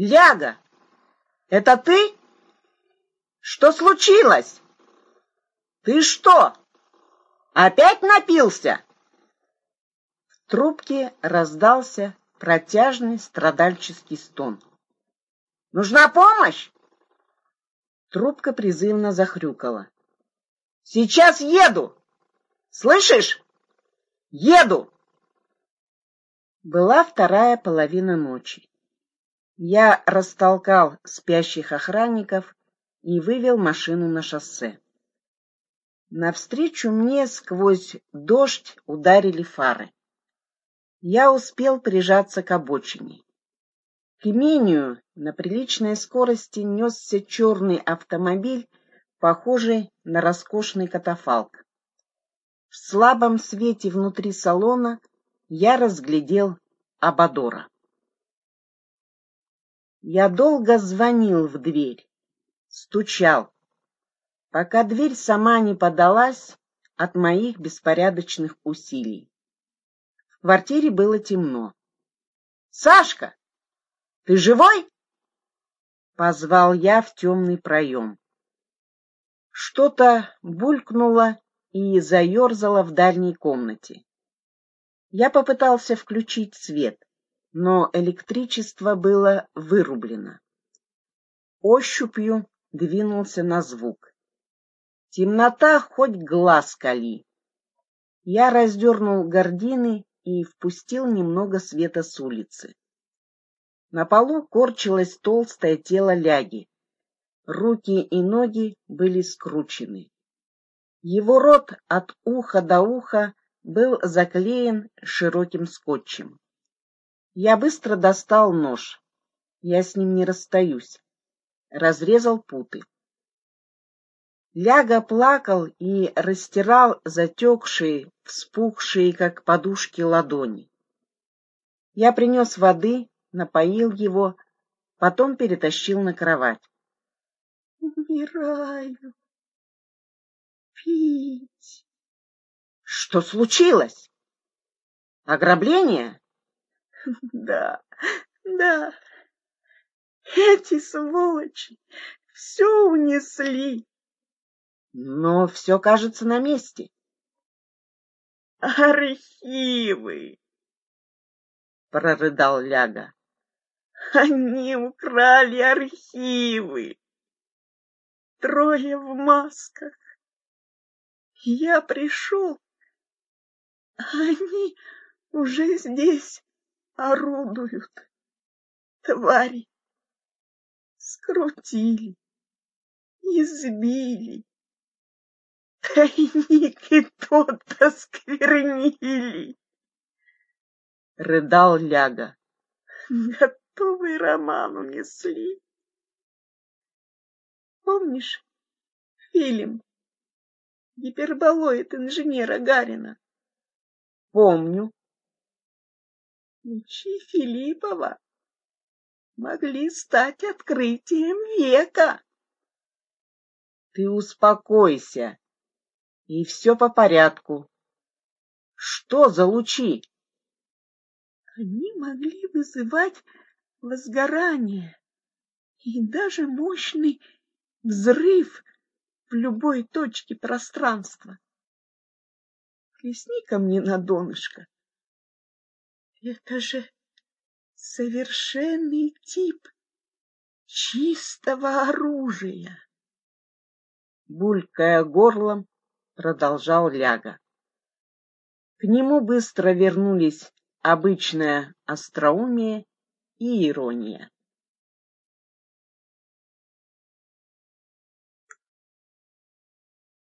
Ляга, это ты? Что случилось? Ты что, опять напился? В трубке раздался протяжный страдальческий стон. Нужна помощь? Трубка призывно захрюкала. Сейчас еду! Слышишь? Еду! Была вторая половина ночи. Я растолкал спящих охранников и вывел машину на шоссе. Навстречу мне сквозь дождь ударили фары. Я успел прижаться к обочине. К имению на приличной скорости несся черный автомобиль, похожий на роскошный катафалк. В слабом свете внутри салона я разглядел Абадора. Я долго звонил в дверь, стучал, пока дверь сама не подалась от моих беспорядочных усилий. В квартире было темно. «Сашка, ты живой?» Позвал я в темный проем. Что-то булькнуло и заерзало в дальней комнате. Я попытался включить свет, но электричество было вырублено. Ощупью двинулся на звук. Темнота хоть глаз кали. Я раздернул гардины и впустил немного света с улицы. На полу корчилось толстое тело ляги. Руки и ноги были скручены. Его рот от уха до уха был заклеен широким скотчем. Я быстро достал нож. Я с ним не расстаюсь. Разрезал путы. Ляга плакал и растирал затекшие, вспухшие, как подушки, ладони. Я принес воды, напоил его, потом перетащил на кровать. «Умираю. Пить». «Что случилось? Ограбление?» «Да, да. Эти сволочи все унесли. Но все кажется на месте. Архивы, прорыдал Ляга. Они украли архивы. Трое в масках. Я пришел. Они уже здесь орудуют. Твари скрутили, избили, Тайник и тот осквернили. Рыдал Ляга. Готовый роман унесли. Помнишь фильм «Гиперболоид инженера Гарина»? Помню. Мечи Филиппова могли стать открытием века. Ты успокойся, и все по порядку. Что за лучи? Они могли вызывать возгорание и даже мощный взрыв в любой точке пространства. Плесни ко мне на донышко. Это же совершенный тип чистого оружия. Булькая горлом, продолжал Ляга. К нему быстро вернулись обычное остроумие и ирония.